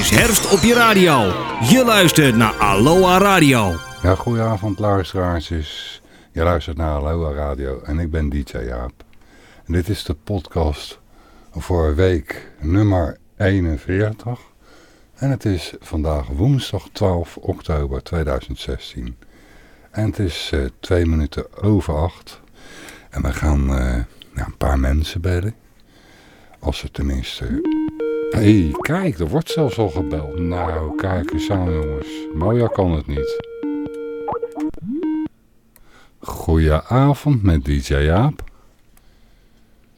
is herfst op je radio. Je luistert naar Aloha Radio. Ja, goedenavond luisteraars. Je luistert naar Aloha Radio en ik ben DJ Jaap. Dit is de podcast voor week nummer 41. En het is vandaag woensdag 12 oktober 2016. En het is uh, twee minuten over acht. En we gaan ja, een paar mensen bellen. Als ze tenminste... Hé, hey, kijk, er wordt zelfs al gebeld. Nou, kijk eens aan jongens. Mooier kan het niet. Goedenavond met DJ Jaap.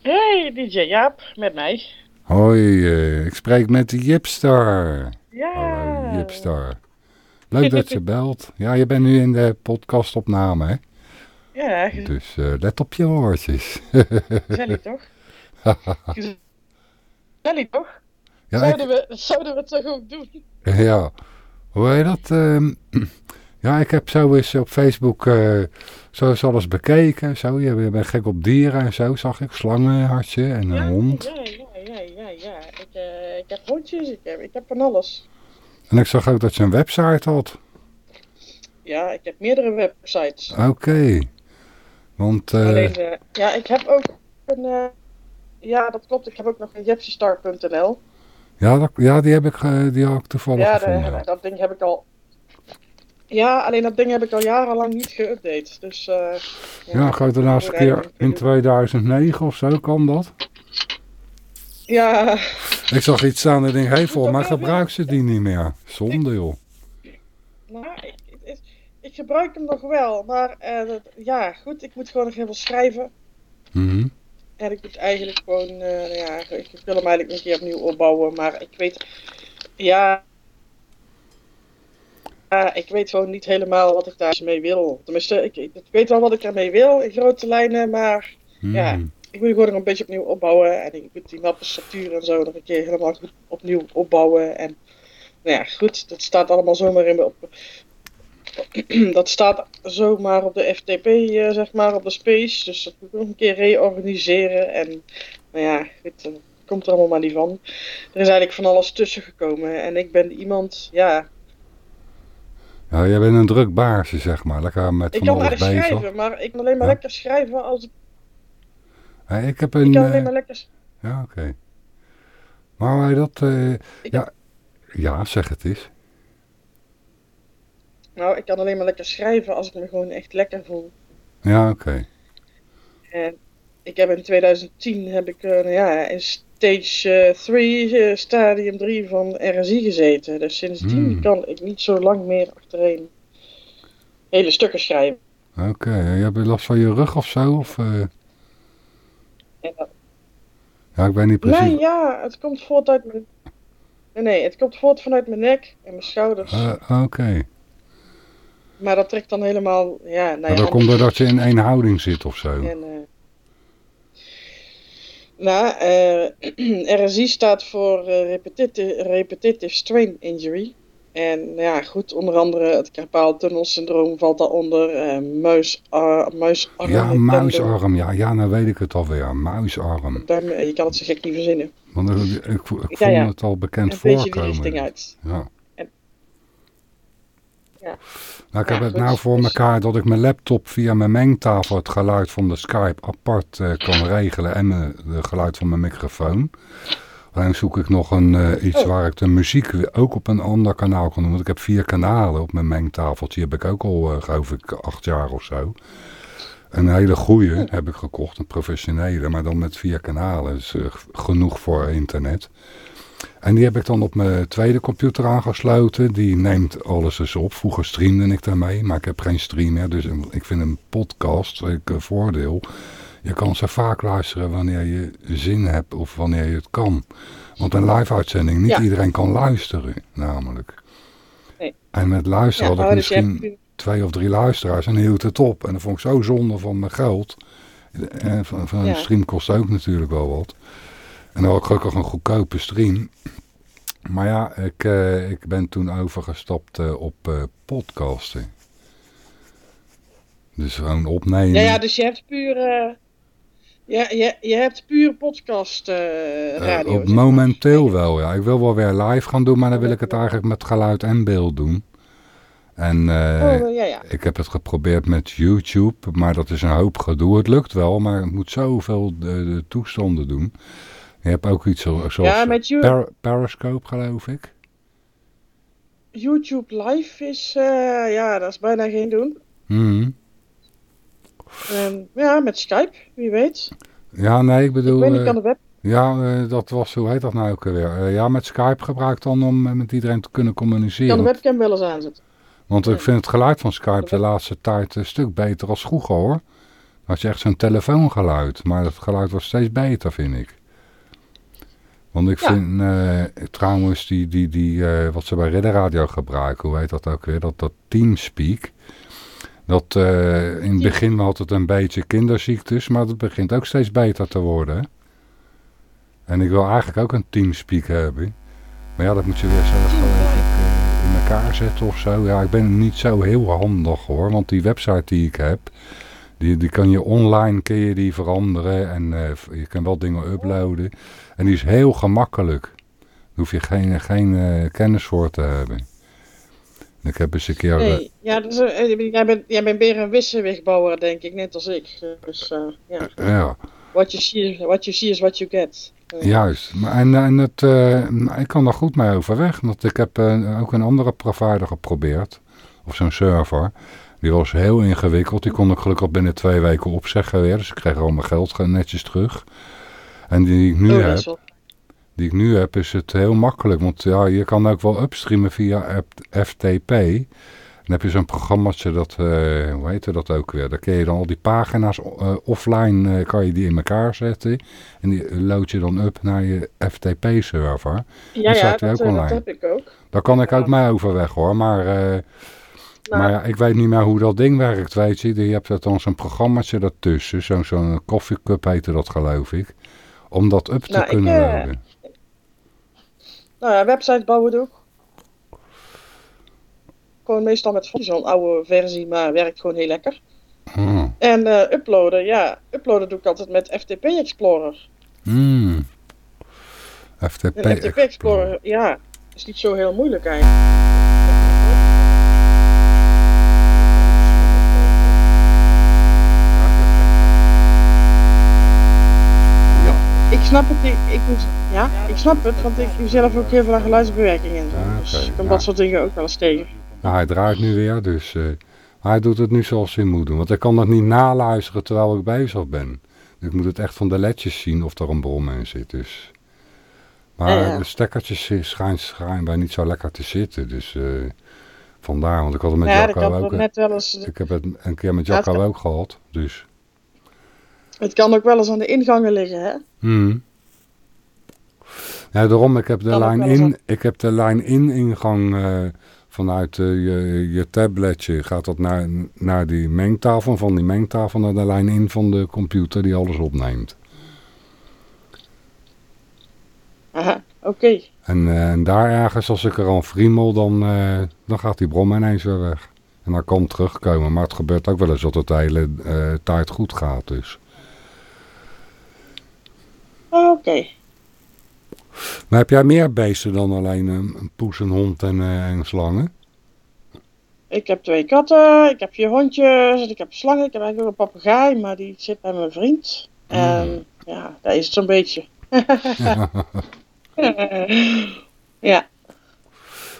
Hey, DJ Jaap, met mij. Hoi, uh, ik spreek met de Jipstar. Ja. Hallo, Jipstar. Leuk dat je belt. Ja, je bent nu in de podcastopname, hè? Ja. Dus uh, let op je oortjes. Gezellig toch? Gezellig toch? Ja, zouden, ik... we, zouden we het toch ook doen? Ja. Hoe heet dat? Uh, ja, ik heb zo eens op Facebook uh, zo eens alles bekeken. Zo, je bent gek op dieren en zo, zag ik. Slangenhartje en een ja, hond. Ja, ja, ja, ja, ja. Ik, uh, ik heb hondjes, ik heb, ik heb van alles. En ik zag ook dat je een website had. Ja, ik heb meerdere websites. Oké. Okay. Want... Uh... Alleen, uh, ja, ik heb ook een... Ja, dat klopt. Ik heb ook nog een jepsystar.nl. Ja, dat, ja, die heb ik, uh, die had ik toevallig ja, gevonden. Ja, dat ding heb ik al... Ja, alleen dat ding heb ik al jarenlang niet geüpdate. Dus, uh, ja, ja ga je de laatste keer in 2009 of zo, kan dat? Ja. Ik zag iets staan en denk, hé, hey, volgens mij gebruik ze die niet meer. Zonde, joh. Nou, ik, ik, ik, gebruik hem nog wel, maar uh, ja, goed, ik moet gewoon nog heel veel schrijven. Mm -hmm. En ik moet eigenlijk gewoon, uh, ja, ik wil hem eigenlijk een keer opnieuw opbouwen, maar ik weet, ja, ik weet gewoon niet helemaal wat ik daar mee wil. Tenminste, ik, ik weet wel wat ik ermee wil in grote lijnen, maar mm. ja, ik moet gewoon nog een beetje opnieuw opbouwen. En ik moet die mappenstructuur en zo nog een keer helemaal goed opnieuw opbouwen. En nou ja, goed, dat staat allemaal zomaar in op, dat staat zomaar op de FTP, uh, zeg maar, op de space. Dus dat moet ik nog een keer reorganiseren. En nou ja, goed, dat komt er allemaal maar niet van. Er is eigenlijk van alles tussen gekomen. En ik ben iemand, ja... Ja, jij bent een druk baasje, zeg maar. Lekker met ik van kan alles aardig bezig. schrijven, maar ik kan alleen maar Ja. lekker schrijven als ik... Ja, ik heb een... Ik kan eh, alleen maar lekker... Ja, oké. Maar wij dat... eh, Ik ja, ja, zeg het eens. Nou, ik kan alleen maar lekker schrijven als ik me gewoon echt lekker voel. Ja, oké. En ik heb in 2010 heb ik uh, nou ja, in stage 3, uh, stadium 3 van RSI gezeten. Dus sindsdien Hmm. kan ik niet zo lang meer achtereen hele stukken schrijven. Oké, je hebt last van je rug of zo? Of, eh, dat- Ja, ik weet niet precies. nee, ja, het komt voort uit mijn... Nee, nee, het komt voort vanuit mijn nek en mijn schouders. Eh, Oké. Maar dat trekt dan helemaal, ja, nou Maar dat komt doordat je in één houding zit of zo. En, eh, nou, eh, RSI staat voor eh, repetitive, repetitive Strain Injury. En nou ja, goed, onder andere het carpaaltunnelsyndroom valt daaronder. eh muis, uh, muisarm. Ja, muisarm. Ja, ja, nou weet ik het alweer. Muisarm. daarmee- Je kan het zo gek niet verzinnen. Want ik, ik, ik vond Ja, het al bekend Een beetje die voorkomen. richting uit. Ja. Ja. Nou, ik Ja, heb het nou voor elkaar dat ik mijn laptop via mijn mengtafel het geluid van de Skype apart eh, kan regelen en het geluid van mijn microfoon. Alleen zoek ik nog een, eh, iets Oh. waar ik de muziek ook op een ander kanaal kan doen. Want ik heb vier kanalen op mijn mengtafeltje. Die heb ik ook al, eh, geloof ik, acht jaar of zo. Een hele goeie Oh. heb ik gekocht, een professionele, maar dan met vier kanalen. Dus eh, genoeg voor internet. En die heb ik dan op mijn tweede computer aangesloten. Die neemt alles eens op. Vroeger streamde ik daarmee, maar ik heb geen stream meer. Dus ik vind een podcast een eh, voordeel. Je kan ze vaak luisteren wanneer je zin hebt of wanneer je het kan. Want een live uitzending, niet Ja. iedereen kan luisteren namelijk. Nee. En met luisteren Ja, had ik oh, dus misschien hebt- twee of drie luisteraars en hield het op. En dat vond ik zo zonde van mijn geld. En van, van Ja. een stream kost ook natuurlijk wel wat. En dan had ik gelukkig een goedkope stream. Maar ja, ik, eh, ik ben toen overgestapt eh, op eh, podcasten. Dus gewoon opnemen. Ja, ja, dus je hebt puur... Ja, je, je hebt puur podcast radio. op maar. momenteel wel, ja. Ik wil wel weer live gaan doen, maar dan wil ik het eigenlijk met geluid en beeld doen. En Oh, ja, ja. ik heb het geprobeerd met YouTube, maar dat is een hoop gedoe. Het lukt wel, maar het moet zoveel de, de toestanden doen. Je hebt ook iets zo- zoals Ja, met you- Per- Periscope, geloof ik. YouTube live is, eh, ja, dat is bijna geen doen. En, ja, met Skype, wie weet. Ja, nee, ik Ik bedoel... weet niet, eh, kan de web... ja, eh, dat was, hoe heet dat nou ook alweer? Eh, ja, met Skype gebruik dan om eh, met iedereen te kunnen kan de communiceren. webcam wel eens aanzetten. Want ik vind het geluid van Skype de laatste tijd een stuk beter als vroeger hoor. Had je echt zo'n telefoongeluid. Maar het geluid wordt steeds beter vind ik. Want ik Ja. vind eh, trouwens die, die, die eh, wat ze bij Ridder Radio gebruiken, hoe heet dat ook weer, dat, dat Teamspeak. Dat eh, in het begin had het een beetje kinderziektes, maar dat begint ook steeds beter te worden. En ik wil eigenlijk ook een Teamspeak hebben. Maar ja, dat moet je weer zelf in elkaar zetten of zo. Ja, ik ben niet zo heel handig hoor, want die website die ik heb, die, die kan je online kun je die veranderen en je kan wel dingen uploaden. En die is heel gemakkelijk. Daar hoef je geen, geen eh, kennis voor te hebben. En Ik heb eens een keer... Nee, ja, dus, eh, jij, bent, jij bent meer een wisselwegbouwer, denk ik, net als ik. Dus eh, ja, ja, what you, see, what you see is what you get. Juist. Maar, en en het, ik kan daar goed mee overweg. Want ik heb ook een andere provider geprobeerd. Of zo'n server. Die was heel ingewikkeld. Die kon ik gelukkig binnen twee weken opzeggen weer. Dus ik kreeg al mijn geld netjes terug. En die ik nu oh, dat heb, die ik nu heb, is het heel makkelijk. Want ja, je kan ook wel upstreamen via FTP. Dan heb je zo'n programmaatje, dat, eh, hoe heet dat ook weer? Daar kun je dan al die pagina's eh, offline, eh, kan je die in elkaar zetten. En die load je dan up naar je FTP-server. ja, ja, dat, ook dat heb ik ook. Daar kan ik ook mee overweg hoor. Maar, Nou, maar ja, ik weet niet meer hoe dat ding werkt, weet je. Je hebt er dan zo'n programmaatje daartussen. Zo'n zo'n koffiecup heette dat geloof ik. Om dat up te Nou, ik, kunnen eh, loaden. Nou ja, website bouwen doe ik. Gewoon meestal met zo'n oude versie, maar werkt gewoon heel lekker. Ah. En eh, uploaden, ja, uploaden doe ik altijd met FTP Explorer. Hmm. FTP Explorer, ja, is niet zo heel moeilijk eigenlijk. Snap het, ik, ik moet, ja, ik snap het, want ik doe zelf ook heel veel aan geluidsbewerking. Ah, Dus ik ja. dat soort dingen ook wel eens tegen. Nou, hij draait nu weer, dus eh, hij doet het nu zoals hij moet doen. Want ik kan dat niet naluisteren terwijl ik bezig ben. Dus ik moet het echt van de ledjes zien of er een bron in zit. Dus. Maar Ja, de stekkertjes schijnt schijnbaar niet zo lekker te zitten. Dus eh, vandaar, want ik had het met Jacco kan ook. net wel eens, Ik heb het een keer met Jacco kan- ook gehad. Dus. Het kan ook wel eens aan de ingangen liggen, hè? Hmm. Ja, daarom, ik heb de wel eens in, aan- ik heb de lijn in ingang eh, vanuit eh, je, je tabletje gaat dat naar, naar die mengtafel, van die mengtafel naar de lijn in van de computer die alles opneemt. Aha, oké. En, eh, en daar ergens, als ik er al friemel, dan, dan gaat die brom ineens weer weg. En dan kan het terugkomen, maar het gebeurt ook wel eens dat het de hele tijd goed gaat dus. Oké. Maar heb jij meer beesten dan alleen een, een poes, een hond en, eh, en slangen? Ik heb twee katten, ik heb vier hondjes, ik heb slangen, ik heb eigenlijk ook een papegaai, maar die zit bij mijn vriend. En ja, dat is het zo'n beetje. ja,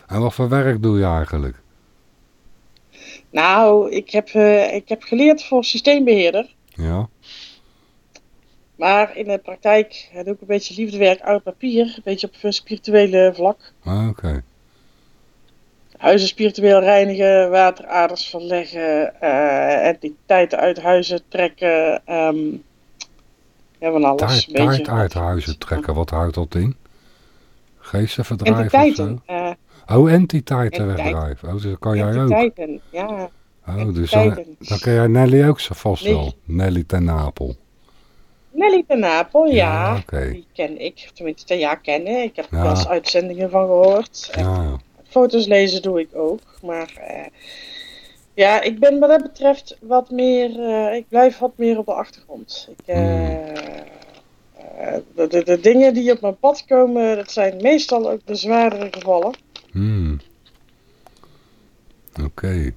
En wat voor werk doe je eigenlijk? nou, ik heb, eh, ik heb geleerd voor systeembeheerder. Ja. Maar in de praktijk doe ik een beetje liefdewerk oud papier, een beetje op een spirituele vlak. Ah, Oké. Huizen spiritueel reinigen, wateraders verleggen, eh, entiteiten uit huizen trekken. ehm ja, van alles. Een beetje. uit huizen trekken, wat houdt dat in? Geestenverdrijf of Entiteiten. eh, Oh, entiteiten Entiteit. wegdrijven. Oh, dus dat kan jij ook. entiteiten, ja. Oh, dus dan, ken jij Nelly ook zo vast Nee. wel. Nelly ten Napel. Nelly ten Napel, ja. Die ken ik. Tenminste, ja, kennen. Ik heb er Ja. wel eens uitzendingen van gehoord. Ja, Foto's lezen doe ik ook. Maar eh, Ja, ik ben wat dat betreft wat meer. eh, ik blijf wat meer op de achtergrond. Ik, eh, eh, de, de, de dingen die op mijn pad komen, dat zijn meestal ook de zwaardere gevallen. Hmm. Oké.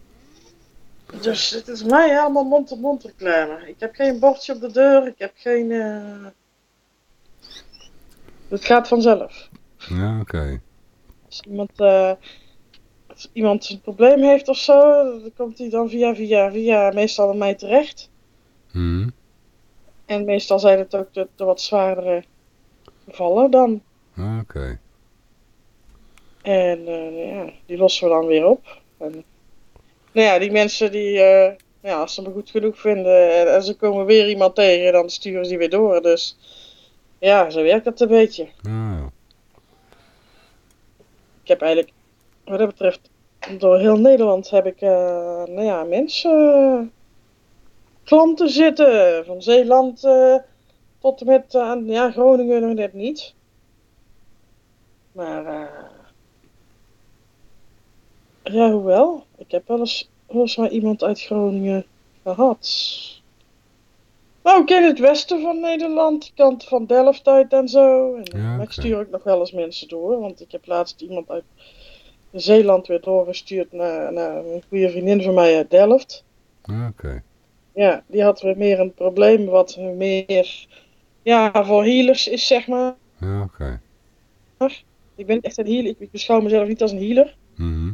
Dus het is mij helemaal mond-op-mond reclame. Ik heb geen bordje op de deur, ik heb geen. eh, Het gaat vanzelf. Ja, oké. Als iemand, eh, als iemand een probleem heeft of zo, dan komt hij dan via, via, via meestal bij mij terecht. Hmm. En meestal zijn het ook de, de wat zwaardere gevallen dan. Ah, Oké. En eh, ja, die lossen we dan weer op. En, nou ja, die mensen die, eh, ja, als ze me goed genoeg vinden en, en ze komen weer iemand tegen, dan sturen ze die weer door. Dus ja, zo werkt dat een beetje. Ah, ja. Ik heb eigenlijk, wat dat betreft, door heel Nederland heb ik, eh, nou ja, mensen, klanten zitten. Van Zeeland eh, tot en met, ja, Groningen nog net niet. Maar, ja, hoewel, ik heb wel eens, eens maar iemand uit Groningen gehad. Nou, ook in het westen van Nederland, die kant van Delft uit en zo. En, Ja, ik stuur ook nog wel eens mensen door, want ik heb laatst iemand uit Zeeland weer doorgestuurd naar, naar een goede vriendin van mij uit Delft. Ah, Oké. Ja, die had weer meer een probleem wat meer ja, voor healers is, zeg maar. Ja, oké. Ik ben echt een healer, ik beschouw mezelf niet als een healer. Mhm.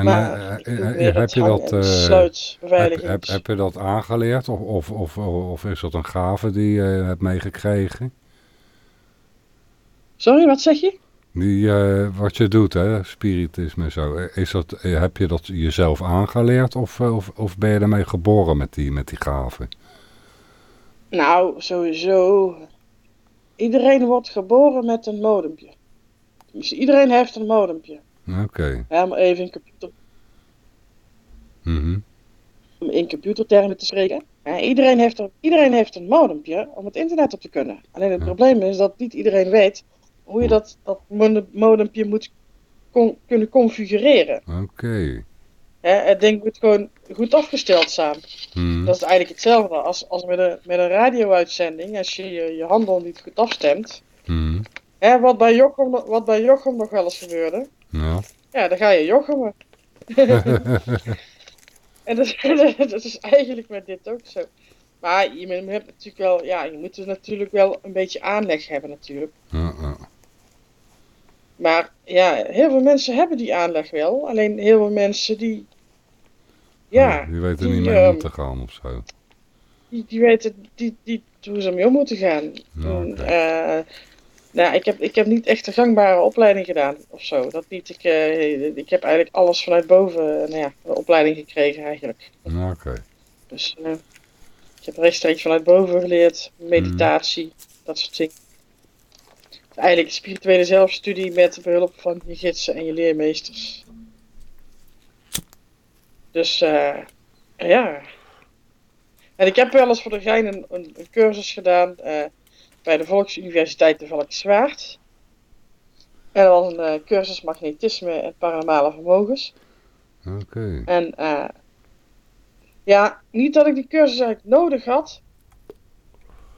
En maar eh, eh, eh, heb je dat... heb, heb, heb je dat aangeleerd of, of, of, of is dat een gave die je hebt meegekregen? Sorry, wat zeg je? Die, wat je doet, hè, spiritisme en zo. Is dat, heb je dat jezelf aangeleerd of, of, of ben je daarmee geboren met die, met die gaven? Nou, sowieso. Iedereen wordt geboren met een modempje. Dus iedereen heeft een modempje. Oké. Ja, om even in, computer, Mhm. om in computertermen te spreken. Ja, iedereen, heeft er, iedereen heeft een modempje om het internet op te kunnen. Alleen het Ja. probleem is dat niet iedereen weet hoe je dat, dat mode- modempje moet con- kunnen configureren. Oké. Het ding moet gewoon goed afgesteld staan. Mhm. Dat is eigenlijk hetzelfde als, als met een, met een radio-uitzending. Als je, je je handel niet goed afstemt. Mhm. Wat, bij Jochem, wat bij Jochem nog wel eens gebeurde. Ja. Ja, dan ga je Jochemen. en dat, dat is eigenlijk met dit ook zo. Maar je moet- hebt natuurlijk wel, ja, je moet er natuurlijk wel een beetje aanleg hebben natuurlijk. Ja, ja. Maar ja, heel veel mensen hebben die aanleg wel. Alleen heel veel mensen die, ja, Die weten die, niet mee om ehm, te gaan of zo. die, die weten die, die, hoe ze mee om moeten gaan. Ja, En, oké. Nou, ik heb, ik heb niet echt een gangbare opleiding gedaan of zo. Dat niet. Ik, eh, ik heb eigenlijk alles vanuit boven, nou ja, de opleiding gekregen eigenlijk. Ja, Oké. Dus eh, ik heb rechtstreeks vanuit boven geleerd, meditatie, dat soort dingen. Eigenlijk spirituele zelfstudie met behulp van je gidsen en je leermeesters. Dus eh, ja. En ik heb wel eens voor de gein een, een, een cursus gedaan eh, bij de Volksuniversiteit de Valkenswaard. En dat was een eh, cursus magnetisme en paranormale vermogens. Oké. En eh, ja, niet dat ik die cursus eigenlijk nodig had.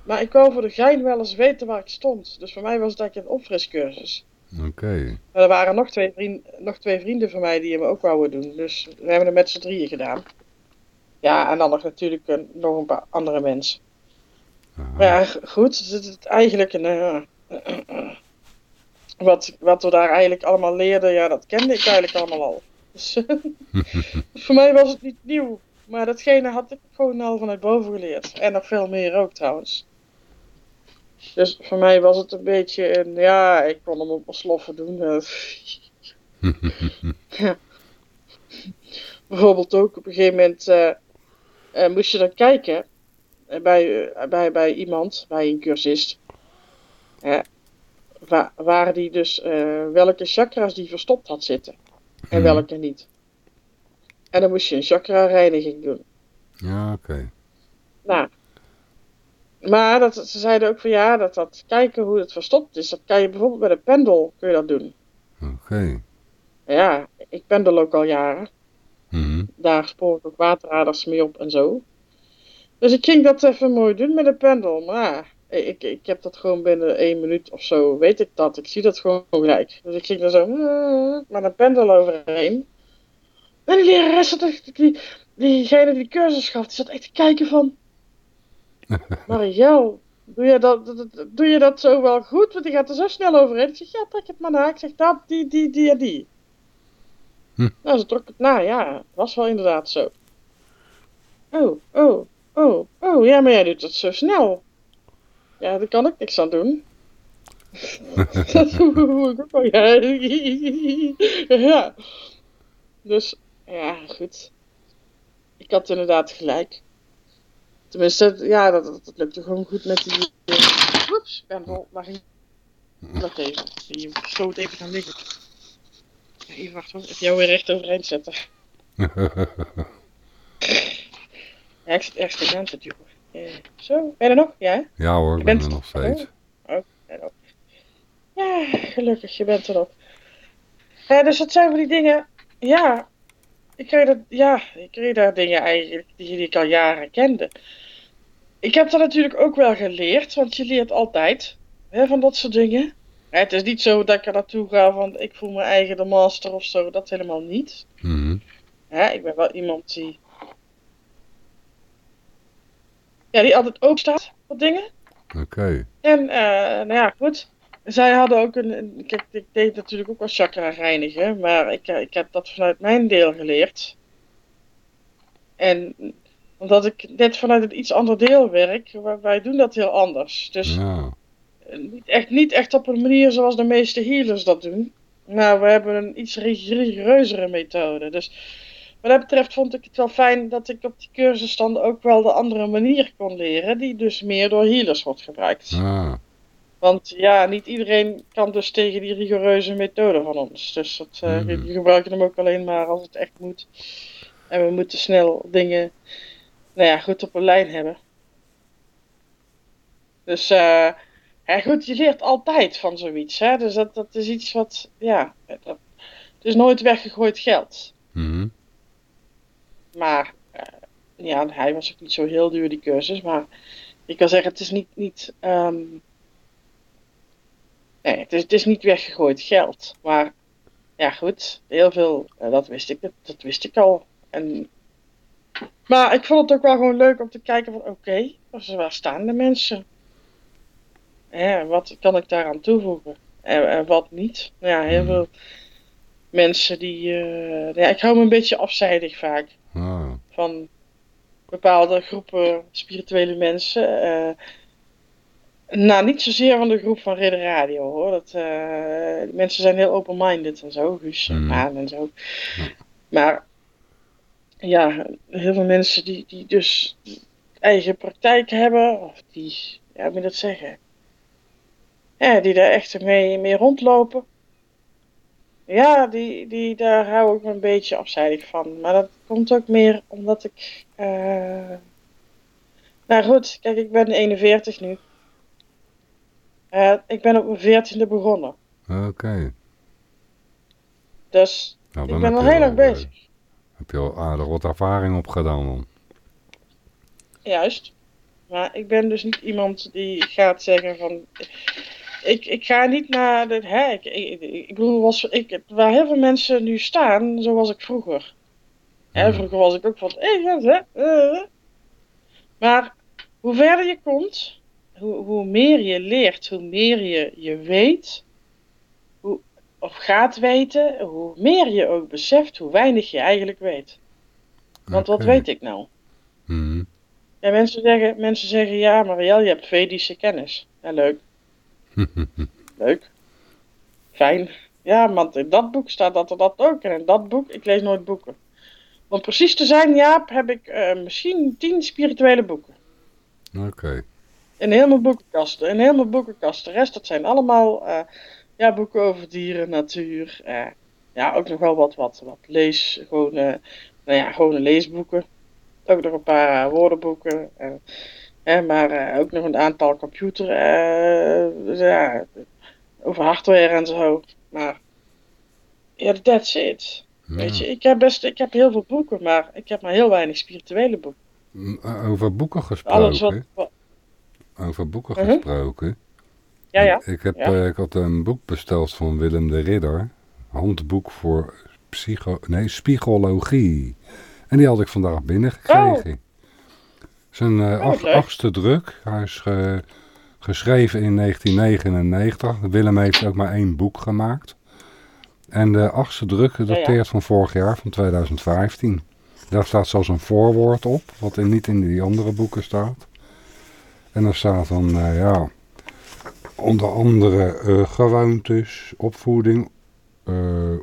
Maar ik wou voor de gein wel eens weten waar ik stond. Dus voor mij was het eigenlijk een opfriscursus. Oké. Maar er waren nog twee, vriend, nog twee vrienden van mij die hem ook wouden doen. Dus we hebben het met z'n drieën gedaan. Ja, en dan nog natuurlijk een- nog een paar andere mensen. Maar ja, goed. Het is eigenlijk een... eh, wat, wat we daar eigenlijk allemaal leerden, ja, dat kende ik eigenlijk allemaal al. Dus voor mij was het niet nieuw. Maar datgene had ik gewoon al vanuit boven geleerd. En nog veel meer ook trouwens. Dus voor mij was het een beetje een, ja, ik kon hem op mijn sloffen doen. eh. Ja. Bijvoorbeeld ook op een gegeven moment eh, eh, moest je dan kijken eh, bij, eh, bij, bij iemand, bij een cursist. eh, wa- waar die dus eh, welke chakras die verstopt had zitten. En Mhm. welke niet. En dan moest je een chakra reiniging doen. Ja, oké. Nou. Maar dat, ze zeiden ook van ja, dat, dat kijken hoe het verstopt is, dat kan je bijvoorbeeld met een pendel kun je dat doen. Oké. ja, ik pendel ook al jaren. Mhm. Daar spoor ik ook waterraders mee op en zo. Dus ik ging dat even mooi doen met een pendel. Maar ik, ik heb dat gewoon binnen één minuut of zo, weet ik dat. Ik zie dat gewoon gelijk. Dus ik ging er zo met een pendel overheen. En die lerares die, diegene die de cursus gaf, die zat echt te kijken van... Mariel, doe je dat- doe je dat zo wel goed? Want die gaat er zo snel overheen. Ik zeg, ja, trek het maar na. Ik zeg, dat, die, die, die en die. Hm. Nou, ze trok het na, ja. Het was wel inderdaad zo. Oh, oh, oh, oh, ja, maar jij doet het zo snel. Ja, daar kan ik niks aan doen. dat ik ook ja. ja. Dus, ja, goed. Ik had inderdaad gelijk. Tenminste, ja, dat, dat, dat lukte gewoon goed met die... Oeps, pendel. Waar ging... Wacht even. Die stoot even gaan liggen. Even wachten hoor. Even jou weer recht overeind zetten. Ja, ik zit te duwen. Eh, zo, ben je er nog? Ja, ja hoor, ik ben er nog steeds. En ook. Ja, gelukkig, je bent er nog. Ja, dus dat zijn van die dingen. Ja, ik kreeg, dat, ja, ik kreeg daar dingen eigenlijk die, die ik al jaren kende. Ik heb dat natuurlijk ook wel geleerd, want je leert altijd hè, van dat soort dingen. Ja, het is niet zo dat ik er naartoe ga van ik voel me eigen de master of zo, dat helemaal niet. Mhm. Ja, ik ben wel iemand die. Ja, die altijd open staat voor dingen. Oké. En, eh, nou ja, goed. Zij hadden ook een. Kijk, ik deed natuurlijk ook wel chakra reinigen, maar ik, eh, ik heb dat vanuit mijn deel geleerd. En omdat ik net vanuit een iets ander deel werk, wij, doen dat heel anders. Dus Ja. eh, niet echt, niet echt op een manier zoals de meeste healers dat doen. Maar we hebben een iets rig- rigoureuzere methode. Dus wat dat betreft vond ik het wel fijn dat ik op die cursus dan ook wel de andere manier kon leren, die dus meer door healers wordt gebruikt. Ah. Want ja, niet iedereen kan dus tegen die rigoureuze methode van ons. Dus dat, eh, Mhm. die gebruiken hem ook alleen maar als het echt moet. En we moeten snel dingen, nou ja, goed op een lijn hebben. Dus, eh, ja goed, je leert altijd van zoiets. Hè? Dus dat, dat is iets wat, ja, dat, het is nooit weggegooid geld. Mhm. Maar eh, ja, hij was ook niet zo heel duur, die cursus. Maar ik kan zeggen, het is niet. niet ehm, nee, het is, het is niet weggegooid geld. Maar ja, goed, heel veel, eh, dat wist ik, dat, dat wist ik al. En, maar ik vond het ook wel gewoon leuk om te kijken van, oké, waar staan de mensen? Ja, wat kan ik daaraan toevoegen? En, en wat niet? Nou ja, heel Mhm. veel mensen die. eh, ja, ik hou me een beetje afzijdig vaak. Van bepaalde groepen spirituele mensen. eh, nou, niet zozeer van de groep van Ridder Radio hoor. Dat, eh, mensen zijn heel open-minded en zo, Guus en Hmm. Maan en zo. Maar ja, heel veel mensen die, die dus eigen praktijk hebben, of die, ja, hoe moet je dat zeggen? Ja, die daar echt mee, mee rondlopen. Ja, die, die, daar hou ik me een beetje afzijdig van. Maar dat komt ook meer omdat ik. eh, Nou goed, kijk, ik ben 41 nu. Eh, ik ben op mijn 14e begonnen. Oké. Dus Nou, ik ben al heel wel, eh, bezig. Heb je al aardig wat ervaring opgedaan dan? Juist. Maar ik ben dus niet iemand die gaat zeggen van. Ik, ik ga niet naar de. Hè, ik, ik, ik bedoel, was, ik, waar heel veel mensen nu staan, zo was ik vroeger. Hè, Hmm. vroeger was ik ook van. Hey, hè, eh. Maar hoe verder je komt, hoe, hoe meer je leert, hoe meer je, je weet, hoe, of gaat weten, hoe meer je ook beseft hoe weinig je eigenlijk weet. Want wat weet ik nou? Mhm. Ja, mensen zeggen, mensen zeggen ja, Marielle, je hebt Vedische kennis. Ja, leuk. Leuk. Fijn. Ja, want in dat boek staat dat er dat ook. En in dat boek, ik lees nooit boeken. Om precies te zijn, Jaap, heb ik eh, misschien tien spirituele boeken. Oké. In heel mijn boekenkast. In heel mijn boekenkast. De rest, dat zijn allemaal eh, ja, boeken over dieren, natuur. eh, ja, ook nog wel wat, wat, wat lees. Gewoon, nou ja, gewone leesboeken. Ook nog een paar woordenboeken. eh, hè, maar eh, ook nog een aantal computer. eh, ja, over hardware en zo. Maar Ja, that's it. Ja. Weet je, ik heb best, ik heb heel veel boeken, maar ik heb maar heel weinig spirituele boeken. Mm, Over boeken gesproken. Alles wat, wat- Over boeken Mhm. gesproken. ja, ja. Ik, heb, Ja. eh, ik had een boek besteld van Willem de Ridder. Handboek voor psycho, nee, spiegologie. En die had ik vandaag binnengekregen. Eh, Oh, wat ach- leuk. achtste druk. Hij is ge- geschreven in 1999. Willem heeft ook maar één boek gemaakt. En de achtste druk ja. dateert van vorig jaar, van 2015. Daar staat zelfs een voorwoord op, wat in, niet in die andere boeken staat. En daar staat dan, eh, ja, onder andere eh, gewoontes, opvoeding, eh,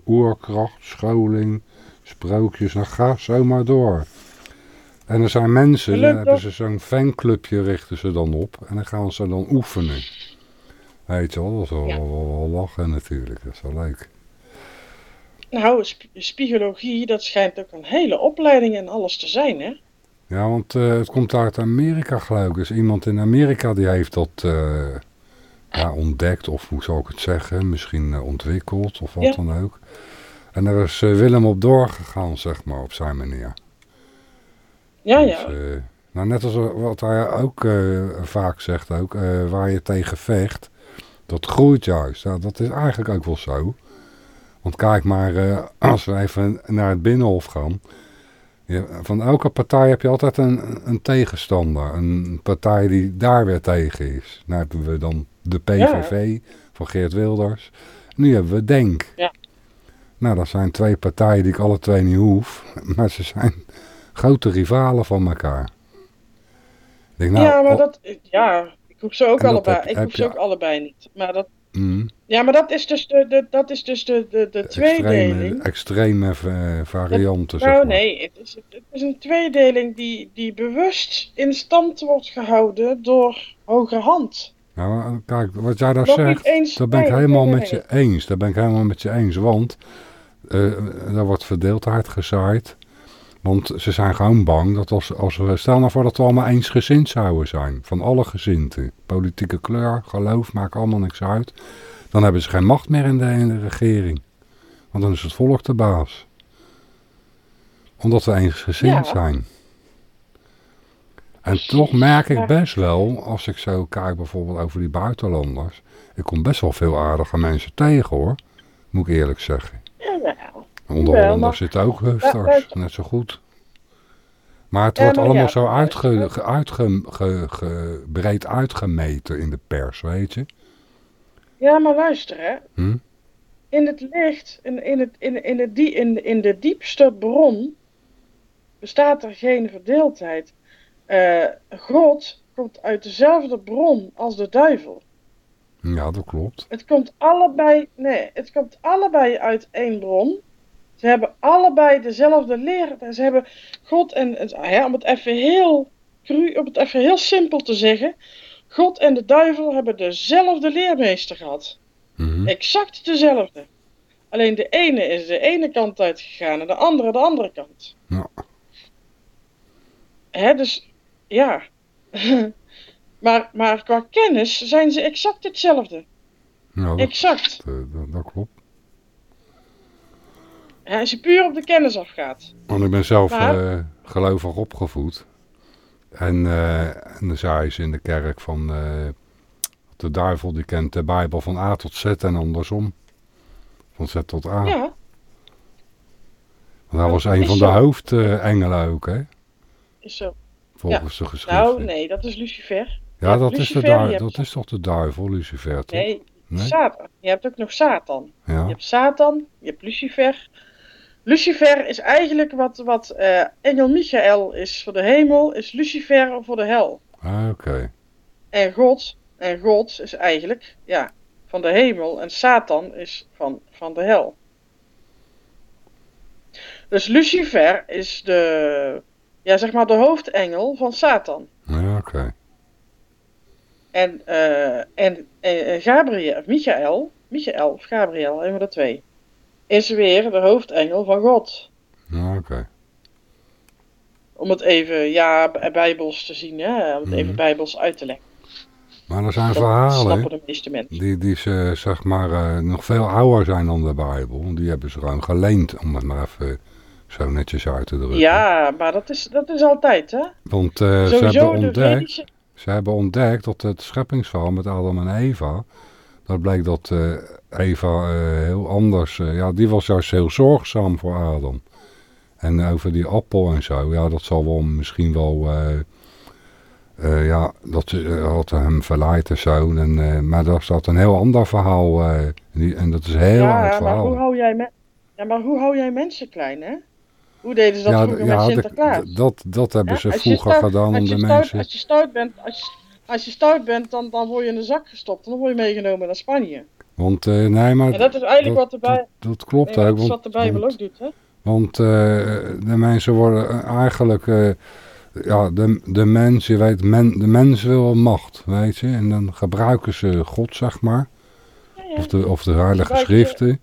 oerkracht, scholing, sprookjes. Nou, ga zo maar door. En er zijn mensen, hebben ze zo'n fanclubje richten ze dan op. En dan gaan ze dan oefenen. Weet je wel, dat is wel, Ja. wel, wel- wel lachen natuurlijk. Dat is wel leuk. Nou, sp- spiegologie, dat schijnt ook een hele opleiding en alles te zijn, hè? Ja, want eh, het komt uit Amerika geloof ik. Dus iemand in Amerika die heeft dat eh, ja, ontdekt, of hoe zou ik het zeggen, misschien eh, ontwikkeld of wat Ja. dan ook. En daar is Willem op doorgegaan, zeg maar, op zijn manier. Ja, ja. eh, nou, net als wat hij ook eh, vaak zegt, ook, eh, waar je tegen vecht, dat groeit juist. Nou, dat is eigenlijk ook wel zo. Want kijk maar, als we even naar het Binnenhof gaan. Je- van elke partij heb je altijd een, een tegenstander. Een partij die daar weer tegen is. Nou hebben we dan de PVV van Geert Wilders. Nu hebben we DENK. Ja. Nou, dat zijn twee partijen die ik alle twee niet hoef. Maar ze zijn grote rivalen van elkaar. Denk, nou, ja, maar dat, ja, ik hoef ze ook dat allebei, heb- ik heb hoef ze ook allebei niet. Maar dat, mm, ja, maar dat is dus de, de, dat is dus de, de, de tweedeling. extreme, extreme eh, varianten, zeg Nou, maar. nee, het is, het is een tweedeling die, die bewust in stand wordt gehouden door hoge hand. Nou, kijk, wat jij daar zegt, daar ben ik helemaal nee, met je eens. Daar ben ik helemaal met je eens, want eh er wordt verdeeldheid gezaaid. Want ze zijn gewoon bang dat als, als we, stel nou voor dat we allemaal eensgezind zouden zijn. Van alle gezinten. Politieke kleur, geloof, maakt allemaal niks uit. Dan hebben ze geen macht meer in de, in de regering. Want dan is het volk de baas. Omdat we eensgezind Ja. zijn. En toch merk ik best wel, als ik zo kijk bijvoorbeeld over die buitenlanders. Ik kom best wel veel aardige mensen tegen hoor. Moet ik eerlijk zeggen. Jawel. Onder Hollanders maar- zitten ook Ja, hufters, maar- net zo goed. Maar het Ja, wordt maar allemaal ja, zo maar- uitge, ge- uitge, ge- ge- breed uitgemeten in de pers, weet je. Ja, maar luister hè. Hm? In het licht, in, in, het, in, in, het die, in, in de diepste bron, bestaat er geen verdeeldheid. Eh, God komt uit dezelfde bron als de duivel. Ja, dat klopt. Het komt allebei, nee, het komt allebei uit één bron. Ze hebben allebei dezelfde leer. Ze hebben God en, om het even heel cru, om het even heel simpel te zeggen. God en de duivel hebben dezelfde leermeester gehad. Mhm. Exact dezelfde. Alleen de ene is de ene kant uitgegaan en de andere de andere kant. Ja. Hè, dus ja. maar, maar qua kennis zijn ze exact hetzelfde. Ja, dat, Exact. dat, dat klopt. Hè, als je puur op de kennis afgaat. Want ik ben zelf Maar- eh, gelovig opgevoed. En, eh, en dan zei ze in de kerk van... eh, de duivel die kent de Bijbel van A tot Z en andersom. Van Z tot A. Ja, Want hij was een van de hoofdengelen ook, hè? is zo. Volgens de geschriften. Nou, nee, dat is Lucifer. ja, dat, is de duivel, je dat is toch de duivel, Lucifer, toch? Nee, Nee? Satan. Je hebt ook nog Satan. Je Ja, hebt Satan, je hebt Lucifer. Lucifer is eigenlijk wat, wat eh, engel Michael is voor de hemel, is Lucifer voor de hel. ah, oké. En God, en God is eigenlijk, ja, van de hemel en Satan is van, van de hel. Dus Lucifer is de, ja, zeg maar de hoofdengel van Satan. Ja, oké. En, eh, en, en Gabriel, of Michael, Michael of Gabriel, een van de twee, is weer de hoofdengel van God. Ja, oké. Om het even, ja, bijbels te zien, hè? om het Mhm. even bijbels uit te leggen. Maar er zijn Dat verhalen snappen de meeste mensen. die, die ze, zeg maar, eh, nog veel ouder zijn dan de Bijbel. Die hebben ze gewoon geleend, om het maar even zo netjes uit te drukken. Ja, maar dat is, dat is altijd, hè? Want eh, ze hebben de ontdekt... Ze hebben ontdekt dat het scheppingsverhaal met Adam en Eva, dat bleek dat eh, Eva eh, heel anders, eh, ja die was juist heel zorgzaam voor Adam. En over die appel en zo, ja dat zal wel misschien wel, ja dat ze had hem verleid en zo. En, maar daar staat een heel ander verhaal en die- en dat is een heel Ja, maar verhaal. hoe, hou jij ja, maar hoe hou jij mensen klein, hè? Hoe deden ze dat ja, vroeger ja, met Sinterklaas? dat, dat hebben ze vroeger stout- gedaan om als je de stout- mensen... Als je stout bent, als je, als je stout bent dan, dan word je in de zak gestopt en dan word je meegenomen naar Spanje. Want eh, nee, maar En dat is eigenlijk wat de, bij... dat, dat klopt nee, want- wat de Bijbel ook doet, hè? Want eh, de mensen worden eh, eigenlijk, ja, de, de mens, je weet, men, de mens wil macht, weet je. En dan gebruiken ze God, zeg maar, Ja, ja. of de, of de heilige schriften.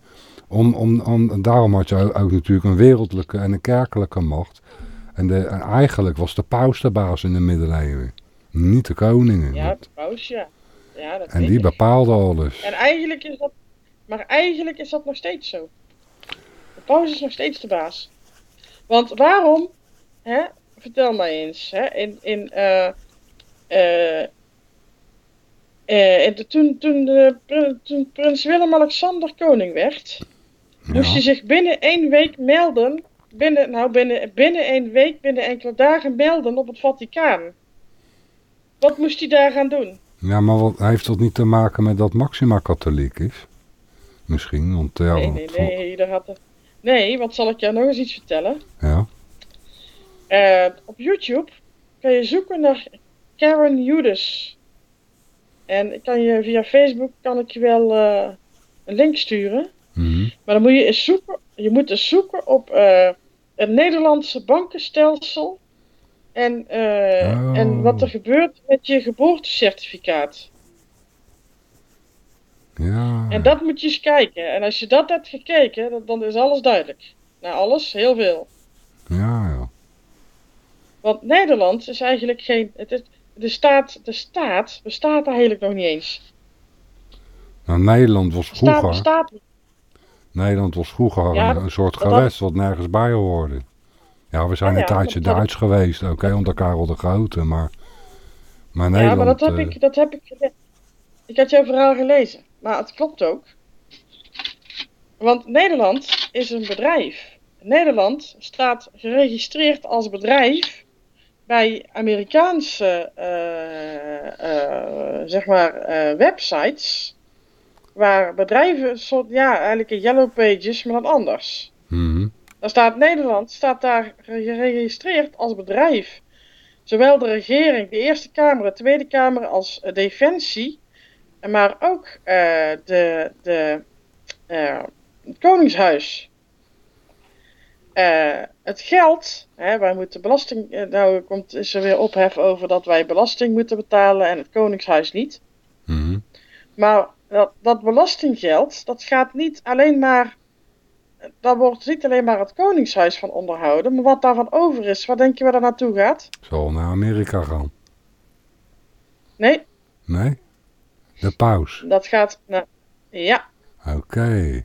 Om, om, om, daarom had je ook, ook natuurlijk een wereldlijke en een kerkelijke macht. En, de, en eigenlijk was de paus de baas in de middeleeuwen. Niet de koningen. Ja, de paus, ja. ja dat en die ik. bepaalde alles. En eigenlijk is dat... Maar eigenlijk is dat nog steeds zo. De paus is nog steeds de baas. Want waarom, hè? Vertel mij eens, hè? In, in, eh, eh, eh, toen, toen, de, toen prins Willem-Alexander koning werd, moest hij zich binnen één week melden, binnen, nou binnen, binnen één week, binnen enkele dagen melden op het Vaticaan. Wat moest hij daar gaan doen? ja, maar wat, heeft dat niet te maken met dat Maxima katholiek is? Misschien, want ja, Nee, nee, nee, daar had er... Nee, want zal ik jou nog eens iets vertellen? ja. Eh, op YouTube kan je zoeken naar Karen Judas. En kan je via Facebook kan ik je wel eh, een link sturen. mhm. Maar dan moet je eens zoeken. Je moet eens zoeken op eh, het Nederlandse bankenstelsel. En, eh, Oh. en wat er gebeurt met je geboortecertificaat. Ja. En dat moet je eens kijken. En als je dat hebt gekeken, dan, dan is alles duidelijk. Nou, alles, heel veel. Ja, ja. Want Nederland is eigenlijk geen. Het is, de, staat, de staat bestaat eigenlijk nog niet eens. Nou, Nederland was staat vroeger, niet. Nederland was vroeger Ja, een, een soort dat- gewest wat nergens bij hoorde. Ja, we zijn Ja, een ja, tijdje Duits geweest, oké, onder Karel de Grote, maar, maar Ja, Nederland... maar dat heb eh, ik, dat heb ik Ik had jouw verhaal gelezen. Maar het klopt ook. Want Nederland is een bedrijf. Nederland staat geregistreerd als bedrijf bij Amerikaanse eh, eh, zeg maar, websites. Waar bedrijven, soort, ja, eigenlijk een yellow pages, maar dan anders. mhm. Dan staat Nederland staat daar geregistreerd als bedrijf. Zowel de regering, de Eerste Kamer, de Tweede Kamer als eh, Defensie. Maar ook eh, de, de, eh, het Koningshuis. Eh, het geld, hè, wij moeten belasting. eh, nou komt, is er weer ophef over dat wij belasting moeten betalen en het Koningshuis niet. mhm. Maar dat, dat belastinggeld, dat gaat niet alleen maar. Daar wordt niet alleen maar het Koningshuis van onderhouden, maar wat daarvan over is, waar denk je waar dat naartoe gaat? Zal naar Amerika gaan. Nee, Nee? De paus. dat gaat naar. Ja, Oké.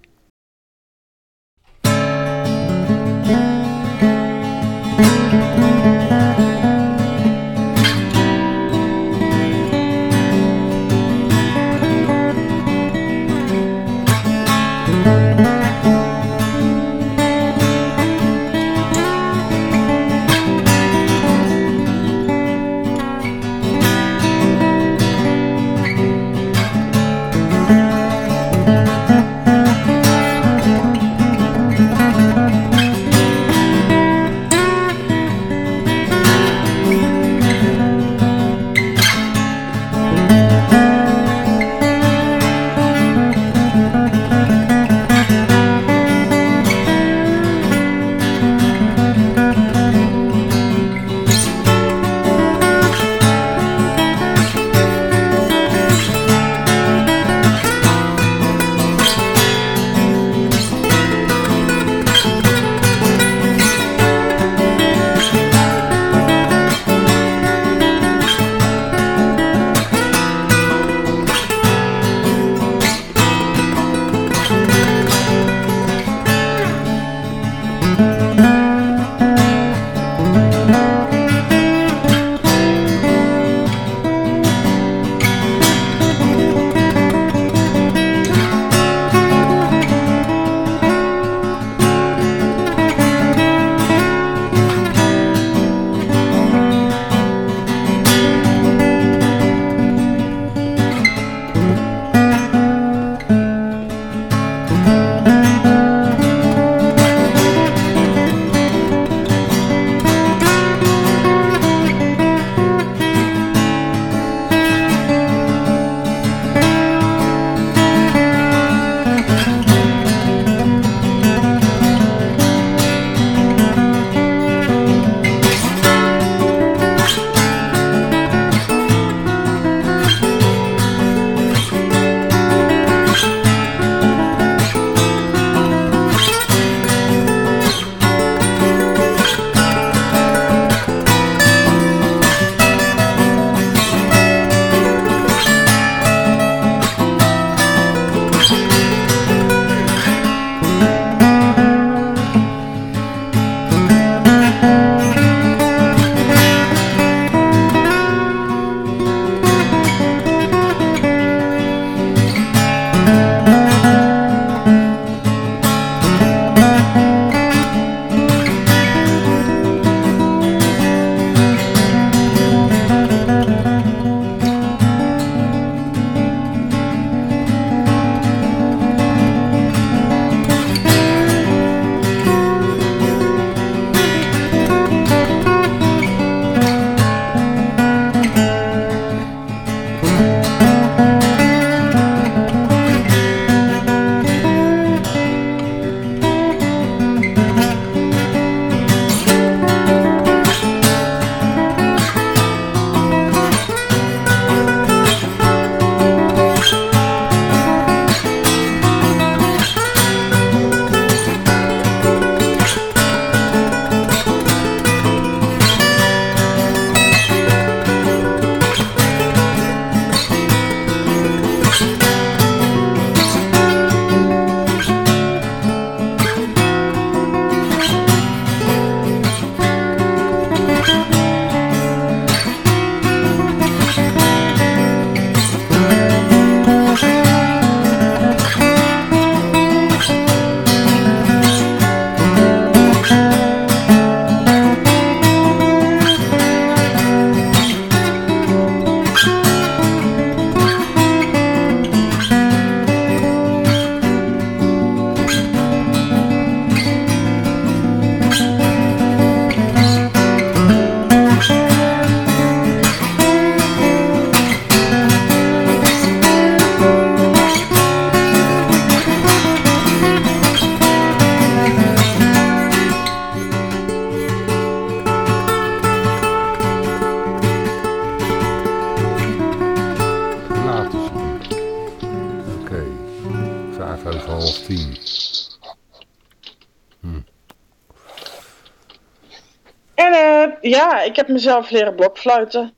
Ja, ik heb mezelf leren blokfluiten.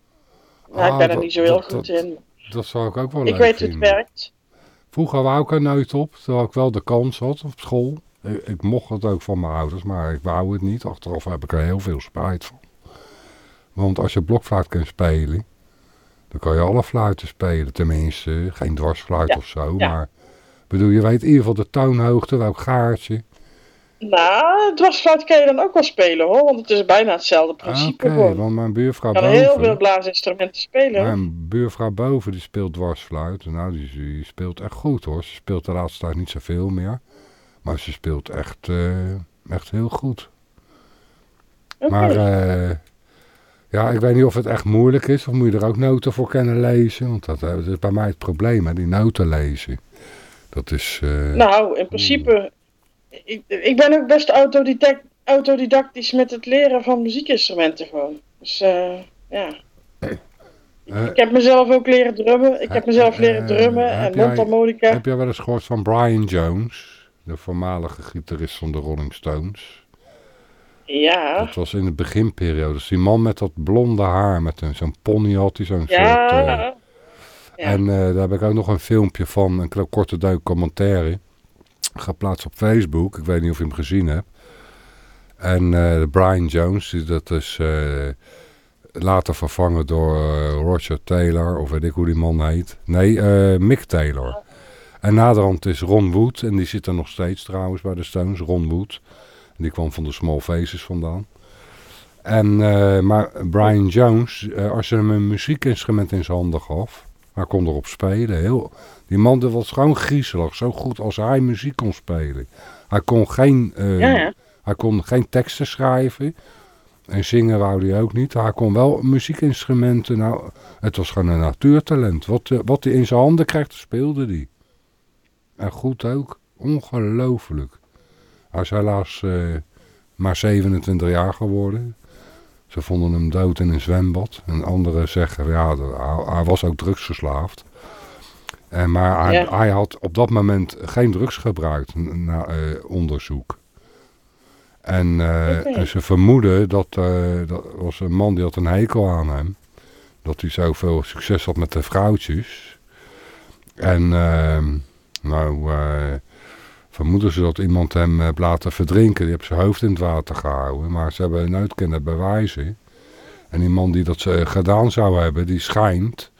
Maar ik Ah, ben er niet zo heel dat- goed dat- in. Dat zou ik ook wel Ik weet hoe het werkt. Vroeger wou ik er nooit op, terwijl ik wel de kans had op school. Ik, ik mocht het ook van mijn ouders, maar ik wou het niet. Achteraf heb ik er heel veel spijt van. Want als je blokfluit kunt spelen, dan kan je alle fluiten spelen. Tenminste, geen dwarsfluit Ja, of zo, ja. maar... bedoel, je weet in ieder geval de toonhoogte, welk gaartje. Nou, dwarsfluit kan je dan ook wel spelen hoor, want het is bijna hetzelfde Ah, Oké, principe gewoon. want mijn buurvrouw Je kan heel veel boven... blaasinstrumenten spelen. Mijn buurvrouw boven die speelt dwarsfluit. Nou, die, die speelt echt goed hoor. Ze speelt de laatste tijd niet zoveel meer. Maar ze speelt echt, eh, echt heel goed. Oké. Maar eh, ja, ik weet niet of het echt moeilijk is. Of moet je er ook noten voor kunnen lezen. Want dat, eh, dat is bij mij het probleem, hè, die noten lezen. Dat is... Nou, in principe, ik, ik ben ook best autodidact, autodidactisch met het leren van muziekinstrumenten gewoon. Dus eh, ja. Ik heb mezelf ook leren drummen. Ik heb mezelf leren eh, drummen en mondharmonica. heb jij wel eens gehoord van Brian Jones? De voormalige gitarist van de Rolling Stones. Ja. Dat was in de beginperiode. Dus die man met dat blonde haar, met een- zo'n pony had hij, zo'n soort... eh, Ja. En daar heb ik ook nog een filmpje van, een korte documentaire, geplaatst op Facebook. Ik weet niet of je hem gezien hebt. En eh, Brian Jones, dat is eh, later vervangen door eh, Roger Taylor, of weet ik hoe die man heet. Nee, Mick Taylor. En naderhand is Ron Wood, en die zit er nog steeds trouwens bij de Stones, Ron Wood. Die kwam van de Small Faces vandaan. En, maar Brian Jones, als je hem een muziekinstrument in zijn handen gaf, hij kon erop spelen. Heel, die man was gewoon griezelig, zo goed als hij muziek kon spelen. Hij kon geen, eh, Ja, ja. Hij kon geen teksten schrijven. En zingen wou hij ook niet. Hij kon wel muziekinstrumenten. Nou, het was gewoon een natuurtalent. Wat, eh, wat hij in zijn handen krijgt, speelde hij. En goed ook. Ongelooflijk. Hij is helaas eh, maar 27 jaar geworden. Ze vonden hem dood in een zwembad. En anderen zeggen, ja, hij, was ook drugsverslaafd. En, maar hij, Ja. hij had op dat moment geen drugs gebruikt na eh, onderzoek. En, eh, en ze vermoeden dat, eh, dat was een man die had een hekel aan hem. Dat hij zoveel succes had met de vrouwtjes. En ehm, nou vermoeden ze dat iemand hem heeft laten verdrinken. Die heeft zijn hoofd in het water gehouden. Maar ze hebben nooit kunnen bewijzen. En die man die dat eh, gedaan zou hebben, die schijnt,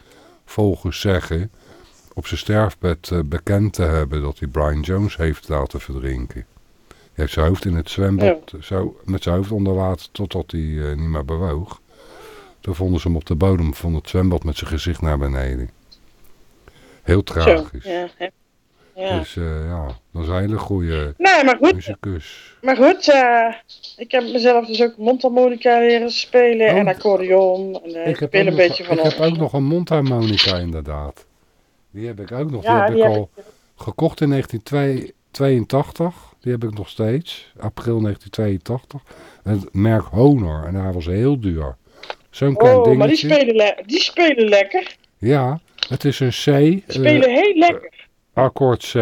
volgens zeggen, op zijn sterfbed eh, bekend te hebben dat hij Brian Jones heeft laten verdrinken. Hij heeft zijn hoofd in het zwembad, zo, met zijn hoofd onder water totdat hij eh, niet meer bewoog. Toen vonden ze hem op de bodem van het zwembad met zijn gezicht naar beneden. Heel Zo. tragisch. Ja. Ja. Dus eh, ja, dat is een hele goede Nee, maar goed. muzikus. Maar goed, eh, ik heb mezelf dus ook mondharmonica leren spelen Oh. en accordeon. En, eh, ik speel een nog, beetje van ik heb ook nog een mondharmonica inderdaad. Die heb ik ook nog. Ja, die heb die ik heb al gekocht in 1982. Die heb ik nog steeds. April 1982. Het merk Honor. En hij was heel duur. Zo'n klein Oh, maar die spelen, le- die spelen lekker. Ja, het is een C. Die spelen heel lekker. Akkoord C.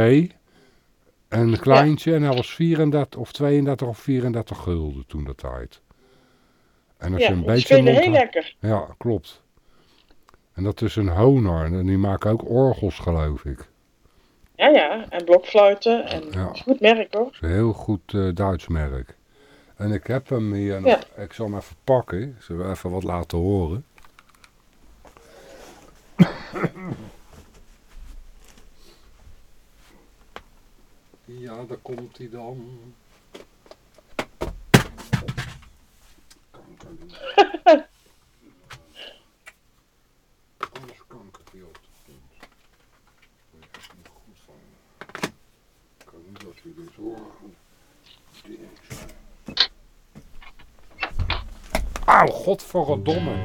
Een kleintje. En hij was 34 of 32 of 34 gulden toen dat tijd. En als Ja, je een beetje spelen heel mond- lekker. Ja, klopt. En dat is een Honor. En die maken ook orgels, geloof ik. Ja, ja. En blokfluiten. En Ja. dat is een goed merk hoor. Dat is een heel goed eh, Duits merk. En ik heb hem hier nog. Ja. Ik zal hem even pakken. Ik zal hem even wat laten horen. Ja, daar komt hij dan. Kanker niet. Anders kan ik het niet op de grond. Daar ben ik niet goed van. Ik kan niet dat jullie dit horen. Auw, godverdomme.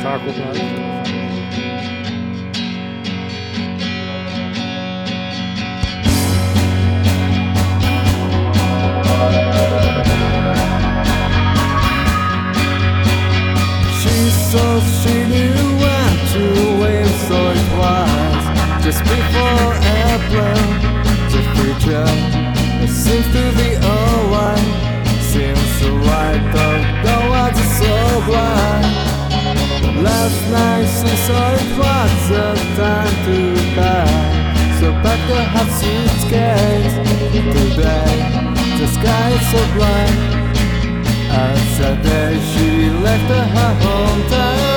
Ga ik op naar so she knew when to wave So it was just before April. Just The future it seems to be alright Seems the light of the world is so bright Left Last night she saw it was the time to die. So pack your hot suitcase Today the sky is so bright and Saturday she left her hometown.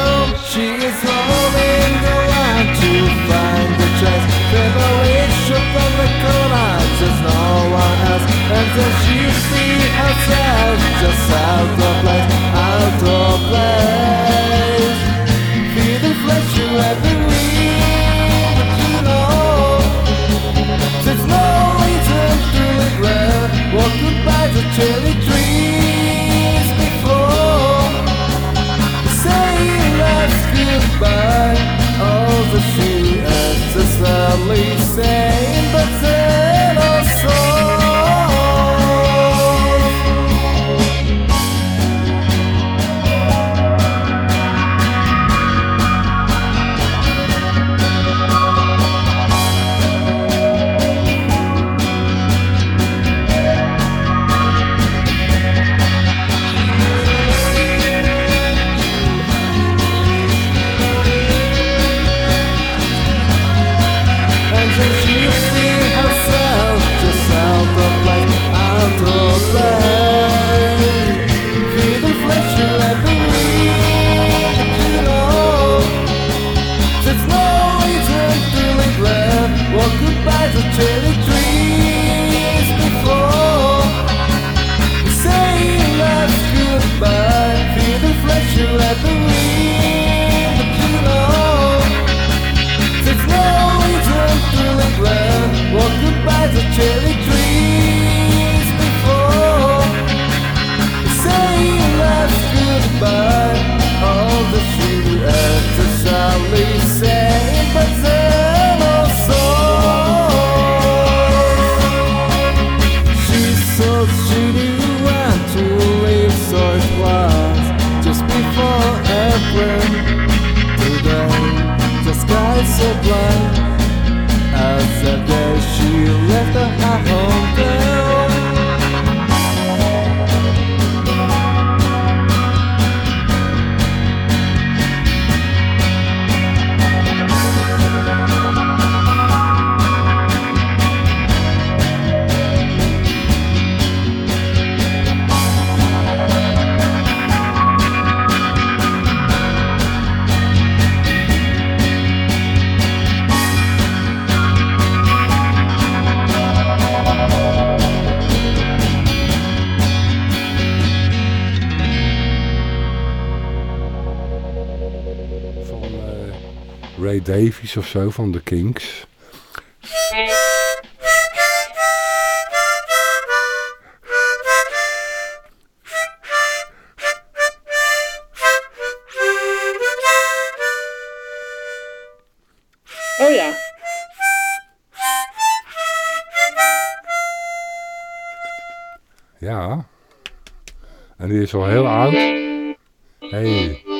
Davies of zo, van de Kings. Oh ja. Ja. En die is al heel oud. Hey.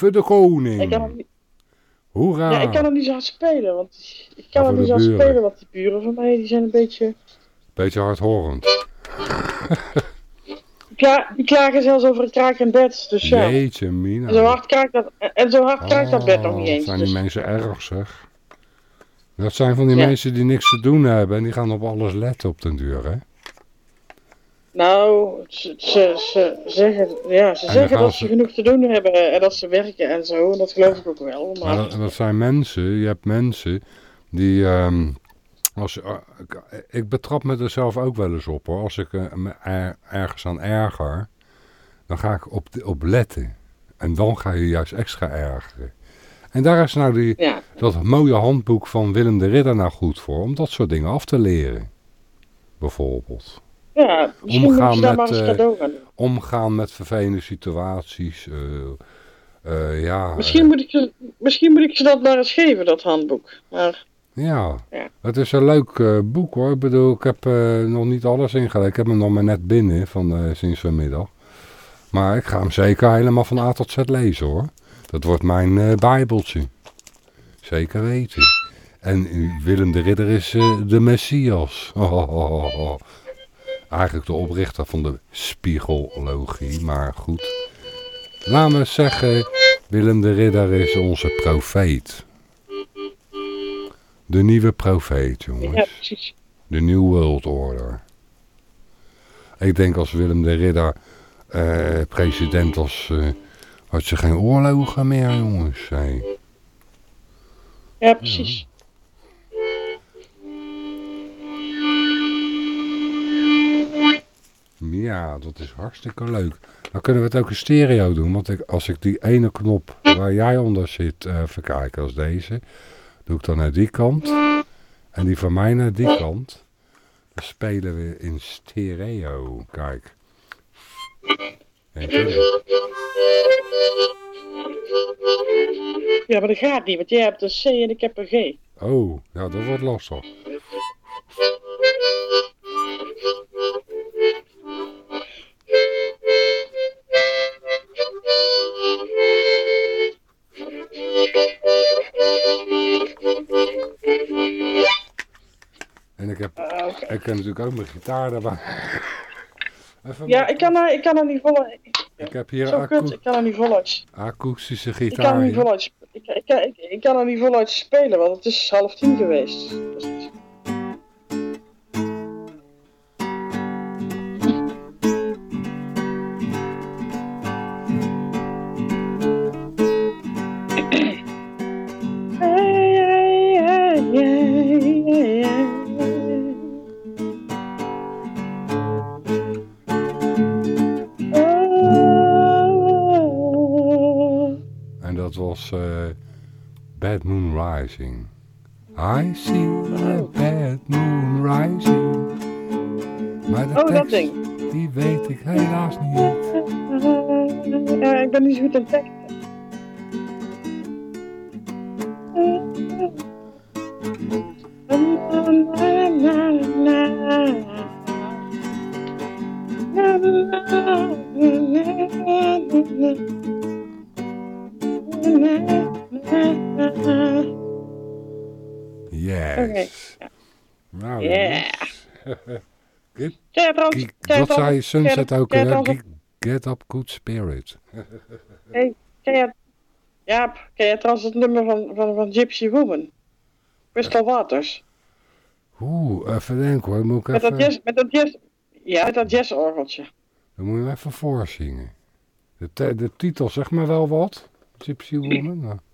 Leven de Ik kan koning. hem, niet- Hoera. ja, ik kan hem niet zo hard spelen. Want ik kan Ja, hem niet zo hard buren. spelen, want die buren van mij die zijn een beetje... Beetje hardhorend. Kla die klagen zelfs over een kraak in bed. Dus ja. Jeetje mina. En zo hard kraakt dat, en zo hard kraakt dat bed nog niet Oh, eens. zijn Dus, die mensen erg zeg. Dat zijn van die Ja. mensen die niks te doen hebben en die gaan op alles letten op den duur hè. Nou, ze, ze, ze zeggen, ja, ze zeggen dat ze- genoeg te doen hebben en dat ze werken en zo. En dat geloof ik ook wel. Maar dat, dat zijn mensen, je hebt mensen die, ehm, als, eh, ik- ik betrap me er zelf ook wel eens op hoor. Als ik eh, me er- ergens aan erger, dan ga ik op, op letten. En dan ga je juist extra ergeren. En daar is nou die, ja, dat mooie handboek van Willem de Ridder nou goed voor, om dat soort dingen af te leren. Bijvoorbeeld. Ja, Omgaan met, eh. Omgaan met vervelende situaties. eh, eh, ja, Misschien moet, ik ze, misschien moet ik ze dat maar eens geven, dat handboek. Maar Ja, Ja. het is een leuk boek hoor. Ik bedoel, ik heb nog niet alles ingelezen. Ik heb hem nog maar net binnen van, sinds vanmiddag. Maar ik ga hem zeker helemaal van A tot Z lezen hoor. Dat wordt mijn bijbeltje. Zeker weten. En Willem de Ridder is de Messias. Eigenlijk de oprichter van de spiegologie, maar goed. Laten we zeggen, Willem de Ridder is onze profeet. De nieuwe profeet, jongens. ja, precies. De New World Order. Ik denk als Willem de Ridder eh, president was, eh, had ze geen oorlogen meer, jongens. Hey. Ja, precies. Ja, dat is hartstikke leuk. Dan kunnen we het ook in stereo doen. Want ik, als ik die ene knop waar jij onder zit, even kijken als deze. Doe ik dan naar die kant. En die van mij naar die kant. Dan spelen we in stereo. Kijk. Ja, maar dat gaat niet, want jij hebt een C en ik heb een G. Oh, ja, dat wordt lastig. En ik heb, Ah, oké. ik heb natuurlijk ook mijn gitaar erbij. Even Ja, ik kan er, ik kan er niet voluit. ik heb hier Zo een kut, ik kan er niet voluit. akoestische Ik kan er gitaar. niet voluit. ik, ik, ik, ik kan er niet voluit spelen, want het is half tien geweest. Dat was eh, Bad Moon Rising. I see a bad moon rising. Maar de Oh, dat tekst, ding. die weet ik helaas niet. Ja, ik ben niet zo goed aan teksten. Get- trouwens- Sunset ook? hè? trouwens- Get, get up good spirit. Ken je, Jaap, ken je trouwens het nummer van, van, van Gypsy Woman? Crystal Waters. Oeh, even denken hoor. Moet ik Met dat jazz, met dat jazz, ja, met dat jazzorgeltje. dan moet je even voorzingen. De, de titel, zeg maar wel wat. Gypsy Woman.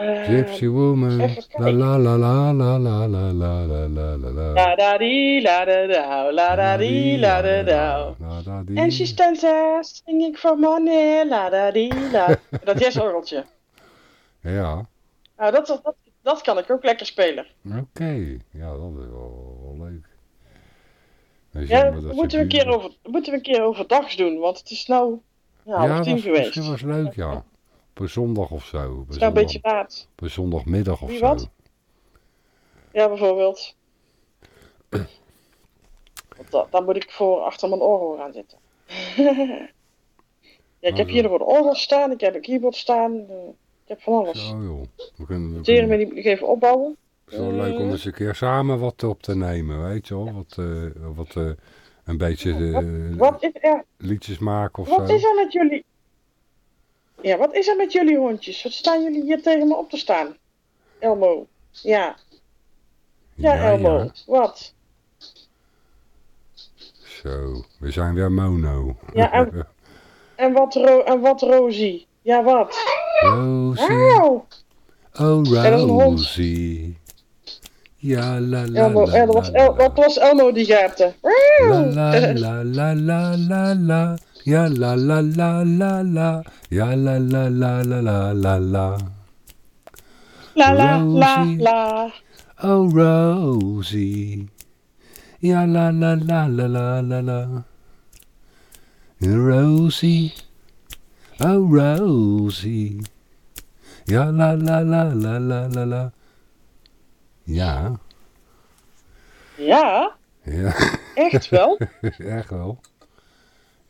Nou. Eh, Gypsy Woman. La la la la la la la la la la la la. La da di la da da, la da di la da da. La da di. And she stands there singing for money, la da la. Dat jazzorgeltje. Ja, Nou, dat, dat, dat kan ik ook lekker spelen. oké. Ja, dat is wel, wel leuk. Ja, dat dat moeten we, een keer over, dat moeten we een keer overdags doen, want het is nou ja, half Ja, dat tien geweest. misschien was leuk, ja. Op een zondag of zo. Het is nou een beetje laat. op een zondagmiddag of Wie zo. wat? Ja, bijvoorbeeld. Want dan moet ik voor achter mijn orgel gaan zitten. ja, ik heb hier nog een orgel staan, ik heb een keyboard staan, eh, ik heb van alles. Zo joh. We kunnen, we kunnen, me even opbouwen. het is wel leuk om eens een keer samen wat op te nemen, weet je wel. Wat, eh, wat eh, een beetje eh, Wat is, er, liedjes maken of wat zo. is er met jullie? Ja, wat is er met jullie hondjes? Wat staan jullie hier tegen me op te staan? Elmo. Ja, ja, Elmo. Wat? Zo, we zijn weer mono. Ja, en- En wat, Ro en wat Rosie? Ja, wat? Rosie, Auw! oh. Rosie. Ja, la la Elmo, la la la. was Elmo die gaapte? La la la la la la. Ja la la la la la. Ja la la la la la la la. La la la Rosie. la. Oh Rosie. Ja, la la la la la la la. Rosie. Oh, Rosie. Ja, la la la la la la la. Ja, Ja, ja, echt wel. echt wel.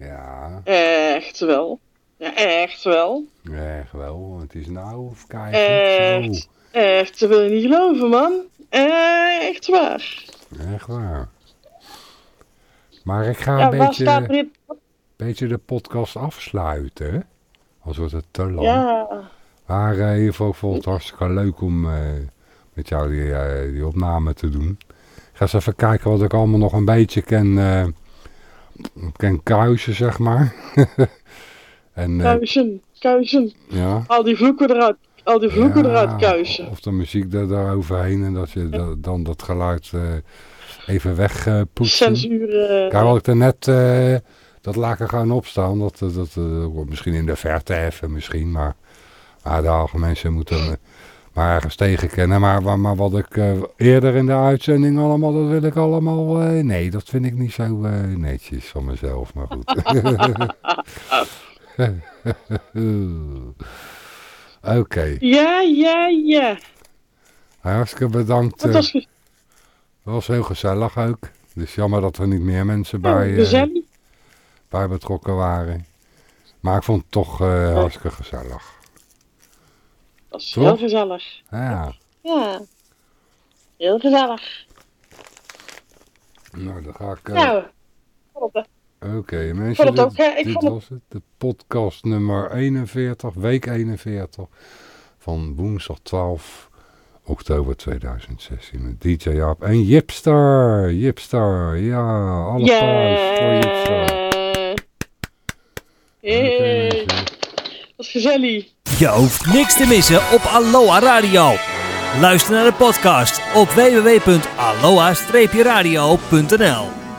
Ja, Echt wel. Ja, echt wel. echt wel. Het is nou, kijken. Echt. Echt, dat wil je niet geloven, man. Echt waar. Zo, echt waar. Maar ik ga Ja, een beetje, in? beetje de podcast afsluiten. Anders wordt het te lang. Ja, Maar uh, in ieder geval, ik vond het hartstikke leuk om eh, met jou die, eh, die opname te doen. Ik ga eens even kijken wat ik allemaal nog een beetje ken, ken kuisen, zeg maar. en eh, kuisen, kuisen. ja. Al die vloeken eruit, al die vloeken Ja, eruit kuisen. Of de muziek er daaroverheen en dat je da- dan dat geluid eh, even wegpoetst. Censuur. eh, Kijk, wat ik er net, eh, dat laat ik er gewoon op staan. Dat, dat, eh, misschien in de verte even, misschien. Maar, maar de mensen moeten ergens tegenkennen. Maar, maar, maar wat ik eh, eerder in de uitzending allemaal, dat wil ik allemaal... eh, nee, dat vind ik niet zo eh, netjes van mezelf, maar goed. Oké, Ja, ja, ja. hartstikke bedankt. Dat was heel gezellig ook. Dus jammer dat er niet meer mensen bij, bij betrokken waren. Maar ik vond het toch hartstikke gezellig. Dat is toch? heel gezellig. Ja, Ja. Heel gezellig. nou dan ga ik... eh, Nou, het- Oké, vond mensen, het dit, ook? Ik dit vond het- was het. De podcast nummer 41, week 41 van woensdag 12 oktober 2016 met DJ Jaap en Jipster. Jipster, ja, alle applaus voor Jipster. Yeah. Je hoeft niks te missen op Aloha Radio. Luister naar de podcast op www.aloha-radio.nl